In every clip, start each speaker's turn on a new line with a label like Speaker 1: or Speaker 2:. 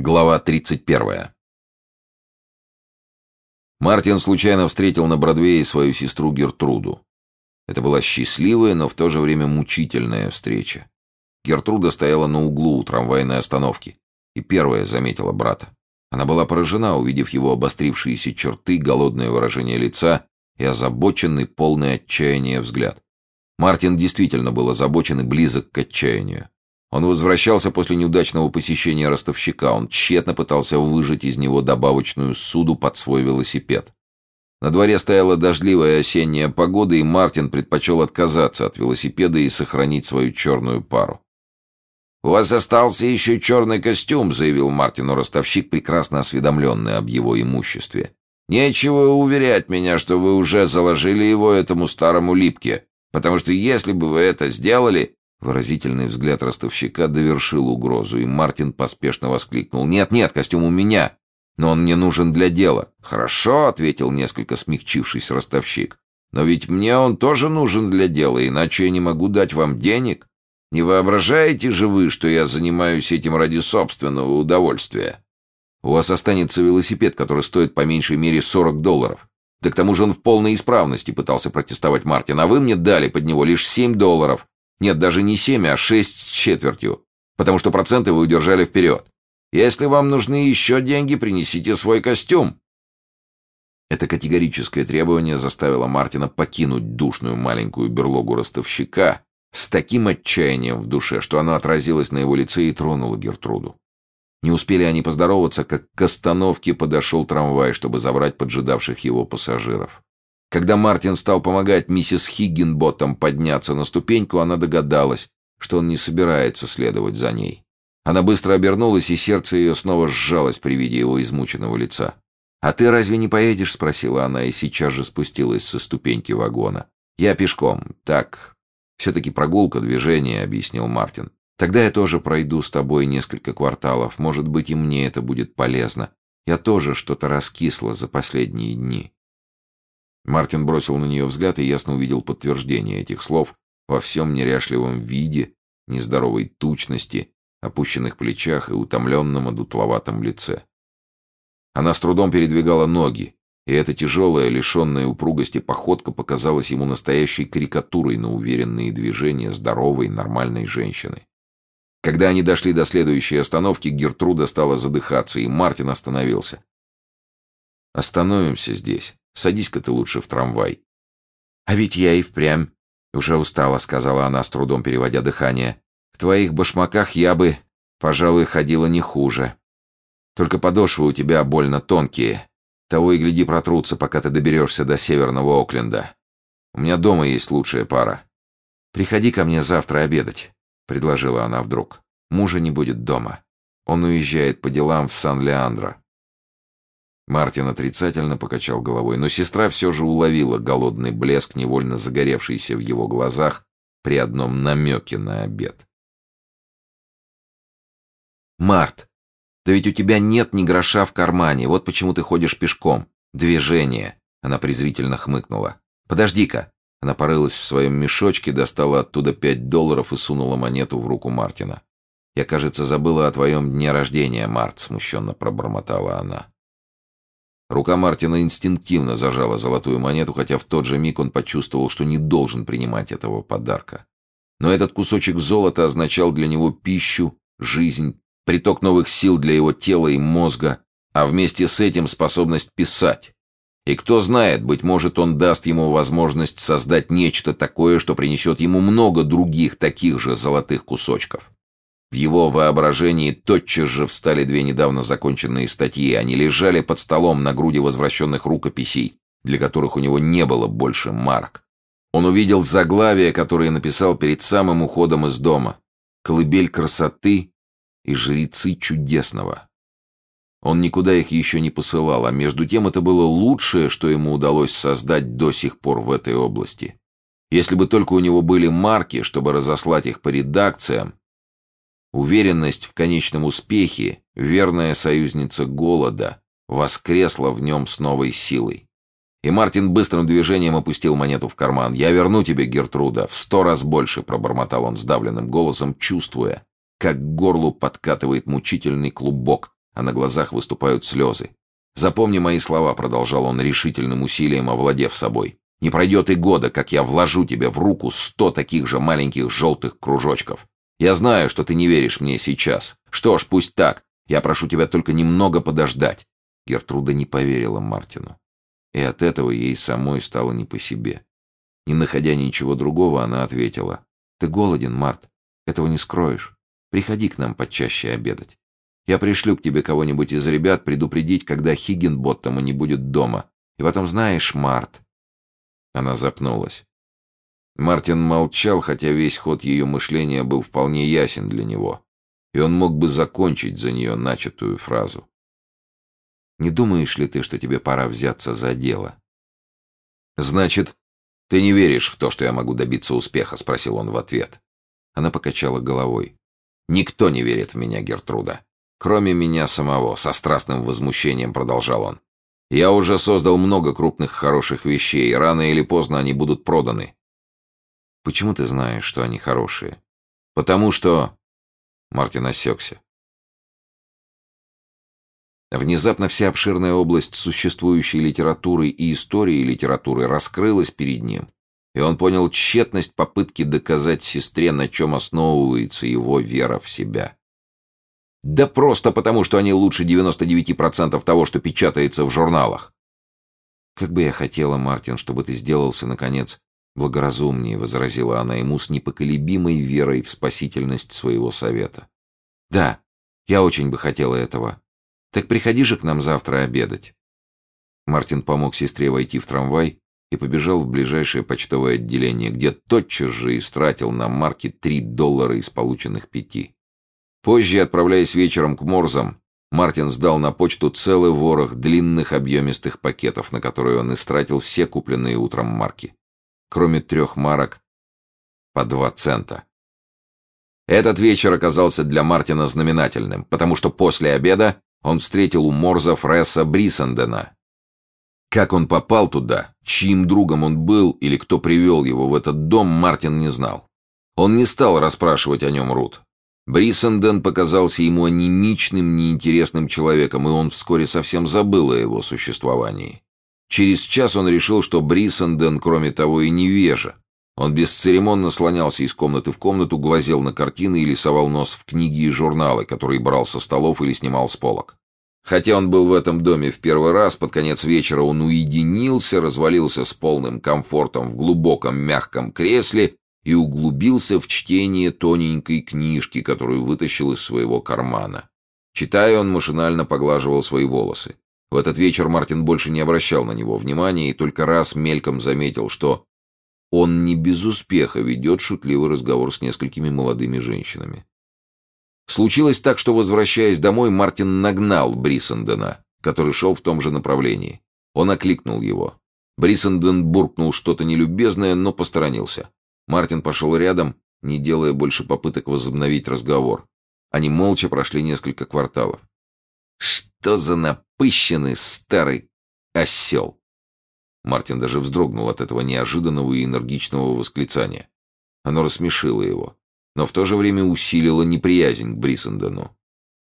Speaker 1: Глава 31. Мартин случайно встретил на Бродвее свою сестру Гертруду. Это была счастливая, но в то же время мучительная встреча. Гертруда стояла на углу у трамвайной остановки и первая заметила брата. Она была поражена, увидев его обострившиеся черты, голодное выражение лица и озабоченный, полный отчаяния взгляд. Мартин действительно был озабочен и близок к отчаянию. Он возвращался после неудачного посещения ростовщика. Он тщетно пытался выжать из него добавочную суду под свой велосипед. На дворе стояла дождливая осенняя погода, и Мартин предпочел отказаться от велосипеда и сохранить свою черную пару. «У вас остался еще черный костюм», — заявил Мартину ростовщик, прекрасно осведомленный об его имуществе. «Нечего уверять меня, что вы уже заложили его этому старому липке, потому что если бы вы это сделали, Выразительный взгляд ростовщика довершил угрозу, и Мартин поспешно воскликнул. «Нет, нет, костюм у меня, но он мне нужен для дела». «Хорошо», — ответил несколько смягчившись ростовщик. «Но ведь мне он тоже нужен для дела, иначе я не могу дать вам денег. Не воображаете же вы, что я занимаюсь этим ради собственного удовольствия?» «У вас останется велосипед, который стоит по меньшей мере 40 долларов. Да к тому же он в полной исправности», — пытался протестовать Мартин. «А вы мне дали под него лишь 7 долларов». Нет, даже не семь, а шесть с четвертью, потому что проценты вы удержали вперед. Если вам нужны еще деньги, принесите свой костюм». Это категорическое требование заставило Мартина покинуть душную маленькую берлогу ростовщика с таким отчаянием в душе, что оно отразилось на его лице и тронуло Гертруду. Не успели они поздороваться, как к остановке подошел трамвай, чтобы забрать поджидавших его пассажиров. Когда Мартин стал помогать миссис Хиггинботтом подняться на ступеньку, она догадалась, что он не собирается следовать за ней. Она быстро обернулась, и сердце ее снова сжалось при виде его измученного лица. «А ты разве не поедешь?» — спросила она, и сейчас же спустилась со ступеньки вагона. «Я пешком. Так, все-таки прогулка, движение», — объяснил Мартин. «Тогда я тоже пройду с тобой несколько кварталов. Может быть, и мне это будет полезно. Я тоже что-то раскисла за последние дни». Мартин бросил на нее взгляд и ясно увидел подтверждение этих слов во всем неряшливом виде, нездоровой тучности, опущенных плечах и утомленном одутловатом лице. Она с трудом передвигала ноги, и эта тяжелая, лишенная упругости походка показалась ему настоящей карикатурой на уверенные движения здоровой, нормальной женщины. Когда они дошли до следующей остановки, Гертруда стала задыхаться, и Мартин остановился. «Остановимся здесь», Садись-ка ты лучше в трамвай». «А ведь я и впрямь уже устала», — сказала она, с трудом переводя дыхание. «В твоих башмаках я бы, пожалуй, ходила не хуже. Только подошвы у тебя больно тонкие. Того и гляди протрутся, пока ты доберешься до Северного Окленда. У меня дома есть лучшая пара. Приходи ко мне завтра обедать», — предложила она вдруг. «Мужа не будет дома. Он уезжает по делам в Сан-Леандро». Мартин отрицательно покачал головой, но сестра все же уловила голодный блеск, невольно загоревшийся в его глазах при одном намеке на обед. «Март, да ведь у тебя нет ни гроша в кармане, вот почему ты ходишь пешком. Движение!» Она презрительно хмыкнула. «Подожди-ка!» Она порылась в своем мешочке, достала оттуда пять долларов и сунула монету в руку Мартина. «Я, кажется, забыла о твоем дне рождения, Март», — смущенно пробормотала она. Рука Мартина инстинктивно зажала золотую монету, хотя в тот же миг он почувствовал, что не должен принимать этого подарка. Но этот кусочек золота означал для него пищу, жизнь, приток новых сил для его тела и мозга, а вместе с этим способность писать. И кто знает, быть может, он даст ему возможность создать нечто такое, что принесет ему много других таких же золотых кусочков. В его воображении тотчас же встали две недавно законченные статьи. Они лежали под столом на груди возвращенных рукописей, для которых у него не было больше марок. Он увидел заглавие, которое написал перед самым уходом из дома. «Колыбель красоты и жрецы чудесного». Он никуда их еще не посылал, а между тем это было лучшее, что ему удалось создать до сих пор в этой области. Если бы только у него были марки, чтобы разослать их по редакциям, Уверенность в конечном успехе, верная союзница голода, воскресла в нем с новой силой. И Мартин быстрым движением опустил монету в карман. «Я верну тебе, Гертруда, в сто раз больше», — пробормотал он сдавленным голосом, чувствуя, как к горлу подкатывает мучительный клубок, а на глазах выступают слезы. «Запомни мои слова», — продолжал он решительным усилием, овладев собой. «Не пройдет и года, как я вложу тебе в руку сто таких же маленьких желтых кружочков. Я знаю, что ты не веришь мне сейчас. Что ж, пусть так. Я прошу тебя только немного подождать». Гертруда не поверила Мартину. И от этого ей самой стало не по себе. Не находя ничего другого, она ответила. «Ты голоден, Март. Этого не скроешь. Приходи к нам почаще обедать. Я пришлю к тебе кого-нибудь из ребят предупредить, когда Хиггинботтому не будет дома. И потом знаешь, Март...» Она запнулась. Мартин молчал, хотя весь ход ее мышления был вполне ясен для него, и он мог бы закончить за нее начатую фразу. «Не думаешь ли ты, что тебе пора взяться за дело?» «Значит, ты не веришь в то, что я могу добиться успеха?» — спросил он в ответ. Она покачала головой. «Никто не верит в меня, Гертруда. Кроме меня самого, со страстным возмущением продолжал он. Я уже создал много крупных хороших вещей, рано или поздно они будут проданы. Почему ты знаешь, что они хорошие? Потому что... Мартин осекся. Внезапно вся обширная область существующей литературы и истории литературы раскрылась перед ним, и он понял тщетность попытки доказать сестре, на чем основывается его вера в себя. Да просто потому, что они лучше 99% того, что печатается в журналах. Как бы я хотела, Мартин, чтобы ты сделался, наконец, благоразумнее, возразила она ему с непоколебимой верой в спасительность своего совета. Да, я очень бы хотела этого. Так приходи же к нам завтра обедать. Мартин помог сестре войти в трамвай и побежал в ближайшее почтовое отделение, где тотчас же истратил на марки три доллара из полученных пяти. Позже, отправляясь вечером к Морзам, Мартин сдал на почту целый ворох длинных объемистых пакетов, на которые он истратил все купленные утром марки. Кроме трех марок по два цента. Этот вечер оказался для Мартина знаменательным, потому что после обеда он встретил у Морза Фресса Брисендена. Как он попал туда, чьим другом он был или кто привел его в этот дом, Мартин не знал. Он не стал расспрашивать о нем Рут. Бриссенден показался ему анемичным, неинтересным человеком, и он вскоре совсем забыл о его существовании. Через час он решил, что Бриссенден, кроме того, и невежа. Он бесцеремонно слонялся из комнаты в комнату, глазел на картины или совал нос в книги и журналы, которые брал со столов или снимал с полок. Хотя он был в этом доме в первый раз, под конец вечера он уединился, развалился с полным комфортом в глубоком мягком кресле и углубился в чтение тоненькой книжки, которую вытащил из своего кармана. Читая, он машинально поглаживал свои волосы. В этот вечер Мартин больше не обращал на него внимания и только раз мельком заметил, что он не без успеха ведет шутливый разговор с несколькими молодыми женщинами. Случилось так, что, возвращаясь домой, Мартин нагнал Брисендена, который шел в том же направлении. Он окликнул его. Брисенден буркнул что-то нелюбезное, но посторонился. Мартин пошел рядом, не делая больше попыток возобновить разговор. Они молча прошли несколько кварталов. «Что за напыщенный старый осел!» Мартин даже вздрогнул от этого неожиданного и энергичного восклицания. Оно рассмешило его, но в то же время усилило неприязнь к Брисендену.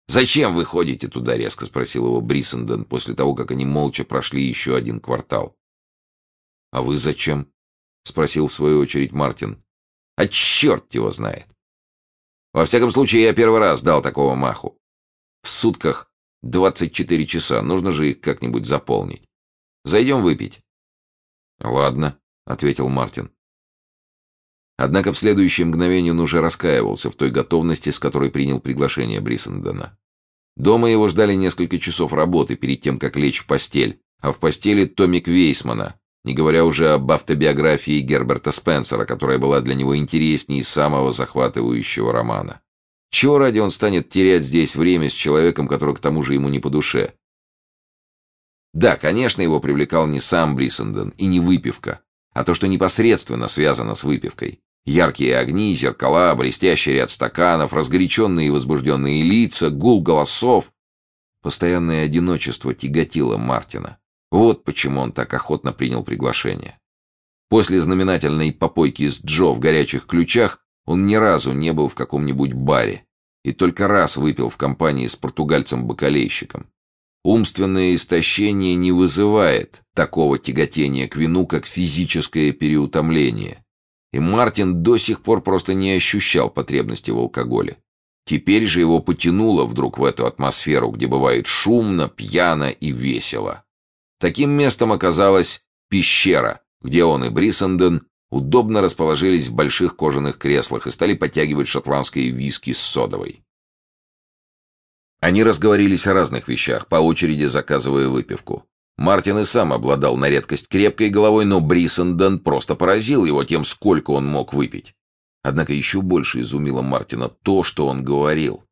Speaker 1: «Зачем вы ходите туда?» — резко спросил его Брисенден после того, как они молча прошли еще один квартал. «А вы зачем?» — спросил в свою очередь Мартин. «А черт его знает!» «Во всяком случае, я первый раз дал такого маху. В сутках 24 часа, нужно же их как-нибудь заполнить. Зайдем выпить». «Ладно», — ответил Мартин. Однако в следующее мгновение он уже раскаивался в той готовности, с которой принял приглашение Брисендена. Дома его ждали несколько часов работы перед тем, как лечь в постель, а в постели Томик Вейсмана, не говоря уже об автобиографии Герберта Спенсера, которая была для него интереснее самого захватывающего романа. Чего ради он станет терять здесь время с человеком, который к тому же ему не по душе? Да, конечно, его привлекал не сам Брисенден и не выпивка, а то, что непосредственно связано с выпивкой. Яркие огни, зеркала, блестящий ряд стаканов, разгоряченные и возбужденные лица, гул голосов. Постоянное одиночество тяготило Мартина. Вот почему он так охотно принял приглашение. После знаменательной попойки с Джо в горячих ключах он ни разу не был в каком-нибудь баре. и только раз выпил в компании с португальцем-бакалейщиком. Умственное истощение не вызывает такого тяготения к вину, как физическое переутомление. И Мартин до сих пор просто не ощущал потребности в алкоголе. Теперь же его потянуло вдруг в эту атмосферу, где бывает шумно, пьяно и весело. Таким местом оказалась пещера, где он и Брисенден удобно расположились в больших кожаных креслах и стали подтягивать шотландские виски с содовой. Они разговорились о разных вещах, по очереди заказывая выпивку. Мартин и сам обладал на редкость крепкой головой, но Брисенден просто поразил его тем, сколько он мог выпить. Однако еще больше изумило Мартина то, что он говорил.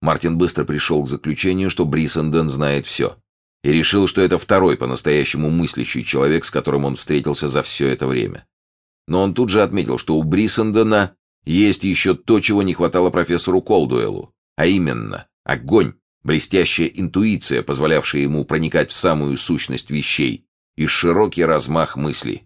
Speaker 1: Мартин быстро пришел к заключению, что Брисенден знает все. И решил, что это второй по-настоящему мыслящий человек, с которым он встретился за все это время. Но он тут же отметил, что у Брисендена есть еще то, чего не хватало профессору Колдуэлу, а именно огонь блестящая интуиция, позволявшая ему проникать в самую сущность вещей, и широкий размах мыслей.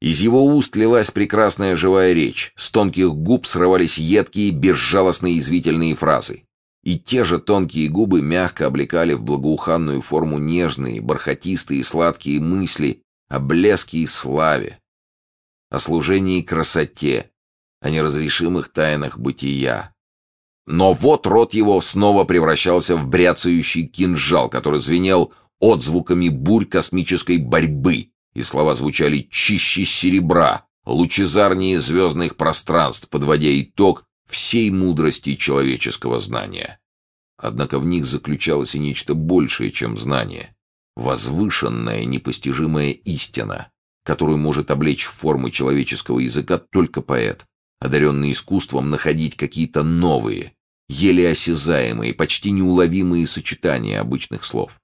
Speaker 1: Из его уст лилась прекрасная живая речь, с тонких губ срывались едкие, безжалостные извительные фразы. И те же тонкие губы мягко облекали в благоуханную форму нежные, бархатистые сладкие мысли о блеске и славе, о служении и красоте, о неразрешимых тайнах бытия, но вот рот его снова превращался в бряцающий кинжал, который звенел отзвуками бурь космической борьбы, и слова звучали чище серебра, лучезарнее звездных пространств, подводя итог всей мудрости человеческого знания. Однако в них заключалось и нечто большее, чем знание. Возвышенная, непостижимая истина, которую может облечь в формы человеческого языка только поэт, одаренный искусством находить какие-то новые, еле осязаемые, почти неуловимые сочетания обычных слов.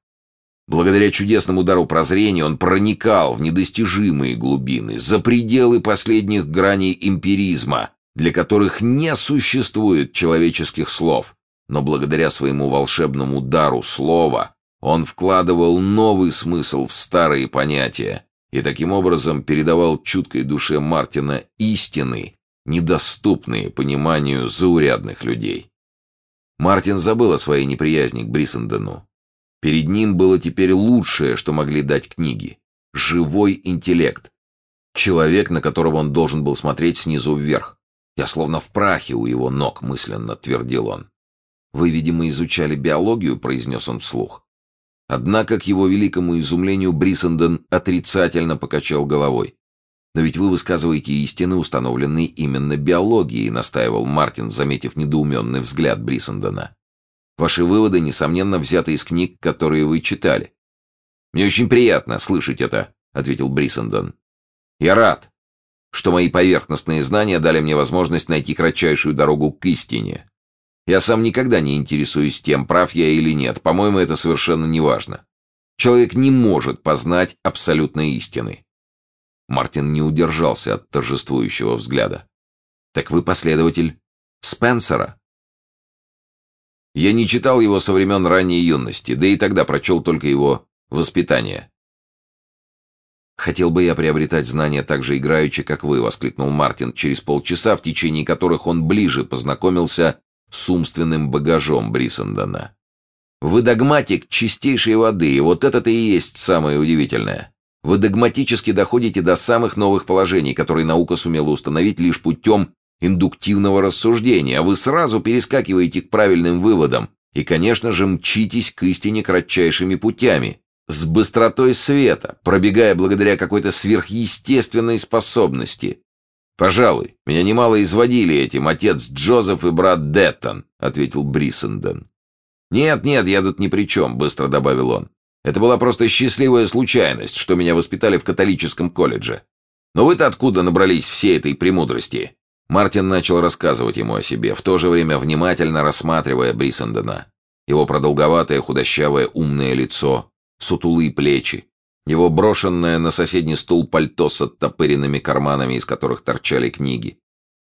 Speaker 1: Благодаря чудесному удару прозрения он проникал в недостижимые глубины, за пределы последних граней эмпиризма, для которых не существует человеческих слов, но благодаря своему волшебному дару слова он вкладывал новый смысл в старые понятия и таким образом передавал чуткой душе Мартина истины, недоступные пониманию заурядных людей. Мартин забыл о своей неприязни к Брисендену. Перед ним было теперь лучшее, что могли дать книги. Живой интеллект. Человек, на которого он должен был смотреть снизу вверх. Я словно в прахе у его ног, мысленно твердил он. «Вы, видимо, изучали биологию», — произнес он вслух. Однако, к его великому изумлению, Брисенден отрицательно покачал головой. «Но ведь вы высказываете истины, установленные именно биологией», настаивал Мартин, заметив недоуменный взгляд Брисендена. «Ваши выводы, несомненно, взяты из книг, которые вы читали». «Мне очень приятно слышать это», — ответил Брисенден. «Я рад, что мои поверхностные знания дали мне возможность найти кратчайшую дорогу к истине. Я сам никогда не интересуюсь тем, прав я или нет, по-моему, это совершенно неважно. Человек не может познать абсолютной истины. Мартин не удержался от торжествующего взгляда. «Так вы последователь Спенсера?» «Я не читал его со времен ранней юности, да и тогда прочел только его «Воспитание». «Хотел бы я приобретать знания так же играючи, как вы», — воскликнул Мартин через полчаса, в течение которых он ближе познакомился с умственным багажом Брисендена. «Вы догматик чистейшей воды, и вот это-то и есть самое удивительное. Вы догматически доходите до самых новых положений, которые наука сумела установить лишь путем индуктивного рассуждения, а вы сразу перескакиваете к правильным выводам и, конечно же, мчитесь к истине кратчайшими путями, с быстротой света, пробегая благодаря какой-то сверхъестественной способности. «Пожалуй, меня немало изводили этим отец Джозеф и брат Деттон», — ответил Брисенден. «Нет, нет, я тут ни при чем», — быстро добавил он. Это была просто счастливая случайность, что меня воспитали в католическом колледже. Но вы-то откуда набрались всей этой премудрости?» Мартин начал рассказывать ему о себе, в то же время внимательно рассматривая Брисендена. Его продолговатое, худощавое, умное лицо, сутулые плечи, его брошенное на соседний стул пальто с оттопыренными карманами, из которых торчали книги.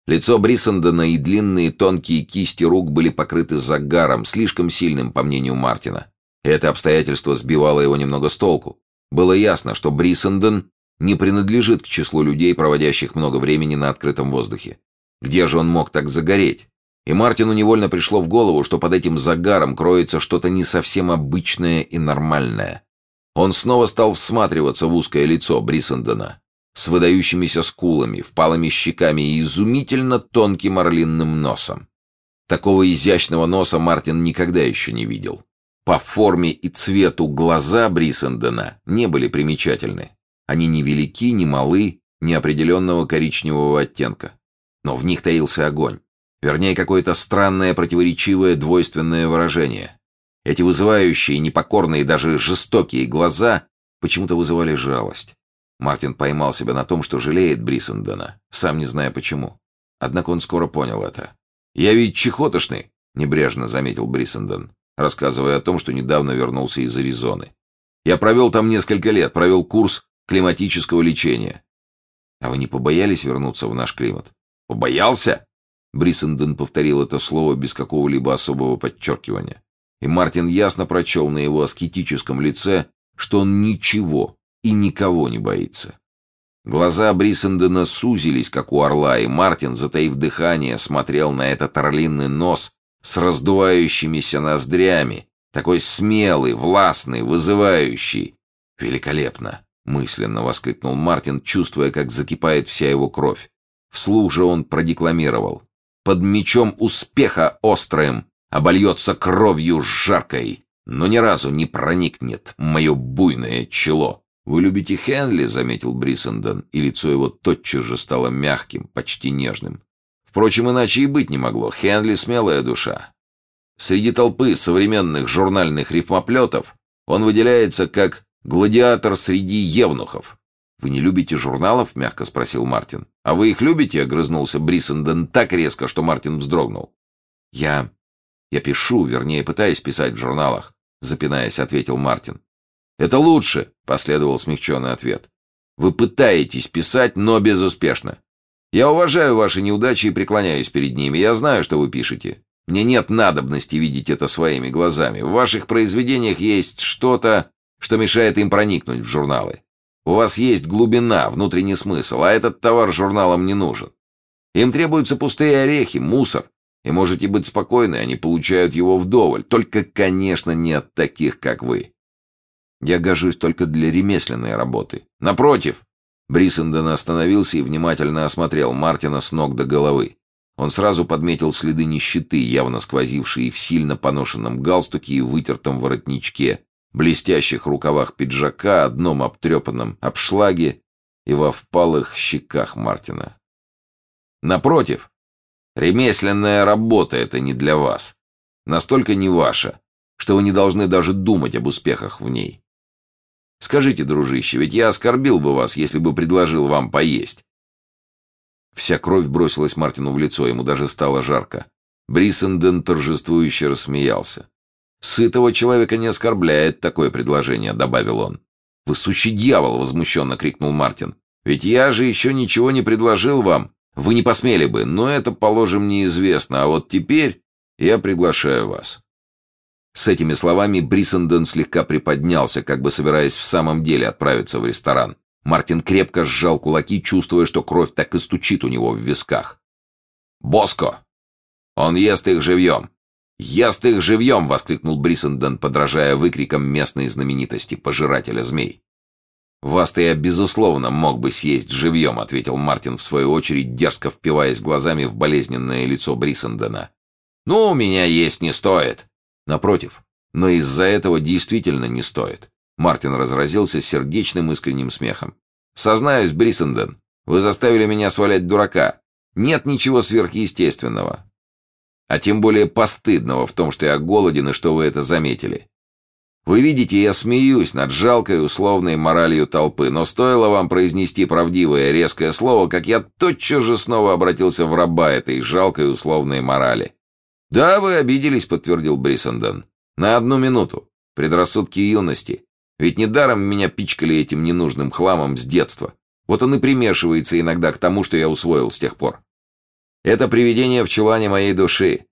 Speaker 1: Лицо Брисендена и длинные тонкие кисти рук были покрыты загаром, слишком сильным, по мнению Мартина. Это обстоятельство сбивало его немного с толку. Было ясно, что Брисенден не принадлежит к числу людей, проводящих много времени на открытом воздухе. Где же он мог так загореть? И Мартину невольно пришло в голову, что под этим загаром кроется что-то не совсем обычное и нормальное. Он снова стал всматриваться в узкое лицо Брисендена с выдающимися скулами, впалыми щеками и изумительно тонким орлинным носом. Такого изящного носа Мартин никогда еще не видел. По форме и цвету глаза Брисендена не были примечательны. Они не велики, не малы, неопределенного коричневого оттенка. Но в них таился огонь. Вернее, какое-то странное, противоречивое, двойственное выражение. Эти вызывающие, непокорные, даже жестокие глаза почему-то вызывали жалость. Мартин поймал себя на том, что жалеет Брисендена, сам не зная почему. Однако он скоро понял это. «Я ведь чехотошный», — небрежно заметил Брисенден, рассказывая о том, что недавно вернулся из Аризоны. «Я провел там несколько лет, провел курс климатического лечения. А вы не побоялись вернуться в наш климат? Побоялся? Брисенден повторил это слово без какого-либо особого подчеркивания. И Мартин ясно прочел на его аскетическом лице, что он ничего и никого не боится. Глаза Брисендена сузились, как у орла, и Мартин, затаив дыхание, смотрел на этот орлиный нос с раздувающимися ноздрями, такой смелый, властный, вызывающий. Великолепно! мысленно воскликнул Мартин, чувствуя, как закипает вся его кровь. Вслух же он продекламировал. «Под мечом успеха острым обольется кровью жаркой, но ни разу не проникнет мое буйное чело». «Вы любите Хенли?» — заметил Брисенден, и лицо его тотчас же стало мягким, почти нежным. Впрочем, иначе и быть не могло. Хенли — смелая душа. Среди толпы современных журнальных рифмоплетов он выделяется как Гладиатор среди евнухов. «Вы не любите журналов?» — мягко спросил Мартин. «А вы их любите?» — огрызнулся Бриссенден так резко, что Мартин вздрогнул. «Я... я пишу, вернее, пытаюсь писать в журналах», — запинаясь, ответил Мартин. «Это лучше», — последовал смягченный ответ. «Вы пытаетесь писать, но безуспешно. Я уважаю ваши неудачи и преклоняюсь перед ними. Я знаю, что вы пишете. Мне нет надобности видеть это своими глазами. В ваших произведениях есть что-то, что мешает им проникнуть в журналы. У вас есть глубина, внутренний смысл, а этот товар журналам не нужен. Им требуются пустые орехи, мусор. И можете быть спокойны, они получают его вдоволь. Только, конечно, не от таких, как вы. Я гожусь только для ремесленной работы. Напротив, Брисенден остановился и внимательно осмотрел Мартина с ног до головы. Он сразу подметил следы нищеты, явно сквозившие в сильно поношенном галстуке и вытертом воротничке, блестящих рукавах пиджака, одном обтрепанном обшлаге и во впалых щеках Мартина. Напротив, ремесленная работа — это не для вас. Настолько не ваша, что вы не должны даже думать об успехах в ней. Скажите, дружище, ведь я оскорбил бы вас, если бы предложил вам поесть. Вся кровь бросилась Мартину в лицо, ему даже стало жарко. Бриссенден торжествующе рассмеялся. «Сытого человека не оскорбляет такое предложение», — добавил он. «Вы сущий дьявол!» — возмущенно крикнул Мартин. «Ведь я же еще ничего не предложил вам. Вы не посмели бы, но это, положим, неизвестно. А вот теперь я приглашаю вас». С этими словами Бриссенден слегка приподнялся, как бы собираясь в самом деле отправиться в ресторан. Мартин крепко сжал кулаки, чувствуя, что кровь так и стучит у него в висках. «Боско! Он ест их живьем!» «Ест их живьем!» — воскликнул Бриссенден, подражая выкрикам местной знаменитости, пожирателя змей. «Вас-то я, безусловно, мог бы съесть живьем», — ответил Мартин, в свою очередь, дерзко впиваясь глазами в болезненное лицо Бриссендена. «Ну, меня есть не стоит». «Напротив, но из-за этого действительно не стоит». Мартин разразился сердечным искренним смехом. «Сознаюсь, Бриссенден, вы заставили меня свалять дурака. Нет ничего сверхъестественного а тем более постыдного в том, что я голоден и что вы это заметили. Вы видите, я смеюсь над жалкой условной моралью толпы, но стоило вам произнести правдивое резкое слово, как я тотчас же снова обратился в раба этой жалкой условной морали. «Да, вы обиделись», — подтвердил Бриссенден. «На одну минуту. Предрассудки юности. Ведь недаром меня пичкали этим ненужным хламом с детства. Вот он и примешивается иногда к тому, что я усвоил с тех пор. Это привидение в чулане моей души.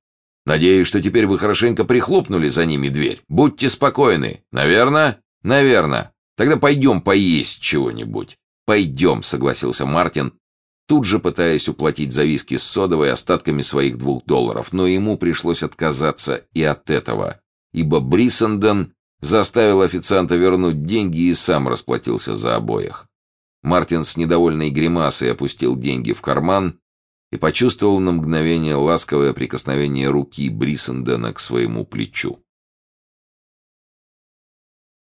Speaker 1: Надеюсь, что теперь вы хорошенько прихлопнули за ними дверь. Будьте спокойны. Наверно? Наверно. Тогда пойдем поесть чего-нибудь. Пойдем, согласился Мартин, тут же пытаясь уплатить за виски с содовой остатками своих двух долларов, но ему пришлось отказаться и от этого, ибо Бриссенден заставил официанта вернуть деньги и сам расплатился за обоих. Мартин с недовольной гримасой опустил деньги в карман и почувствовал на мгновение ласковое прикосновение руки Бриссендена к своему плечу.